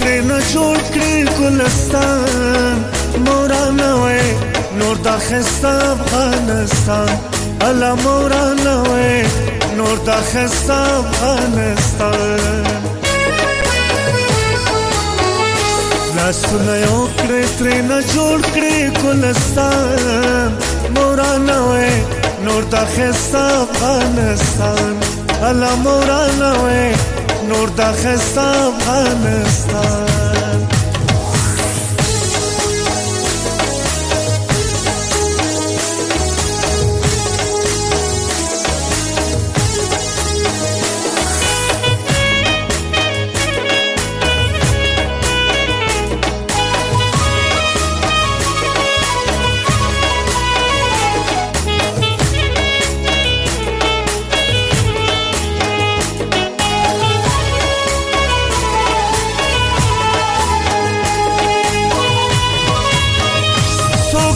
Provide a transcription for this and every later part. تر نه جوړ کړی ګلستان مورا نه وې نور د خستا افغانستان الا مورا نه وې نور د خستا افغانستان لاسونه یو کړې ترې نه جوړ کړې ګلستان مورانه وې نور د خستا افغانستان الله مورانه وې برد خستم غمستم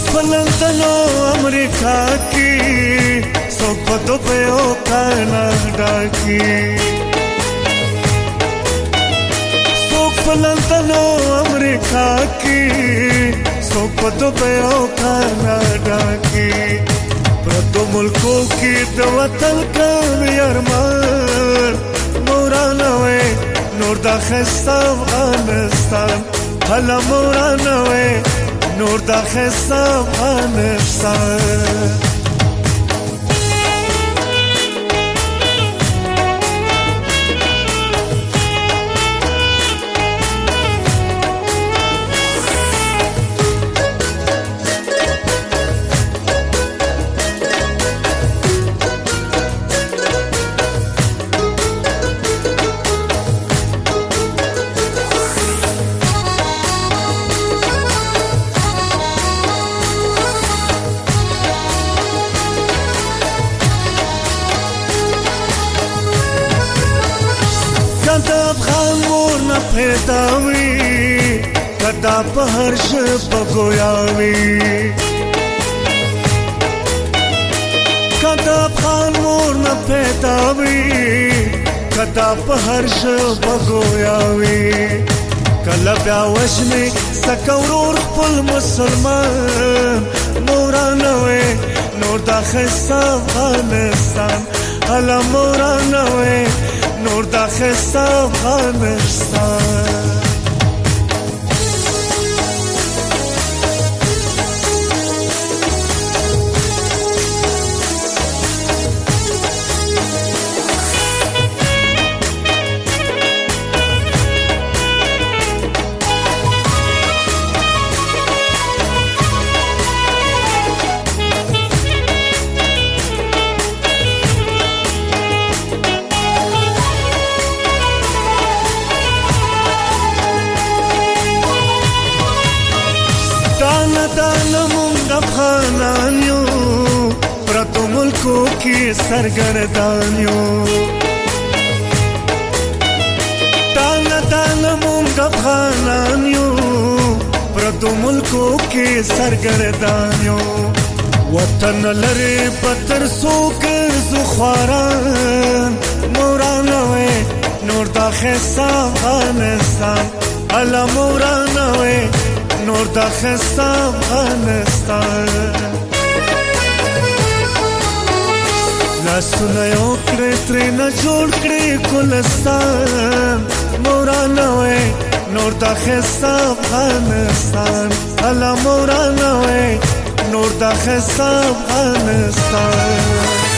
फलंतलो अमरीका की सोपतो पयो कनाडा की फलंतलो अमरीका की सोपतो पयो कनाडा की प्रतो मुल्कों की दवतल यार मार कान यरमान मोरानवे नूर अनस्तान भला मोरा नवे نور در خستم هنفسن ځان ته افغان مور نه پیدا وي کدا په هر شپه گویا وي کدا افغان مور نه پیدا وي کدا په هر شپه گویا وي کله بیا وژنې سکورور خپل مسلمان مورانه وي نور د خسافانستان هله مورانه وي نور دخستم خمستم ټوکو کې سرګردان یو تانا تانا مونږ افغانان یو پردو ملکو کې سرګردان یو وطن لري پتر سوک زخواران مورانه نور دا خستا افغانستان الا مورانه نور دا خستا افغانستان لاسونه یو کړې ترې نه جوړ کړې ګلستان مورانه وې نور د خستا افغانستان الله مورانه وې نور د خستا افغانستان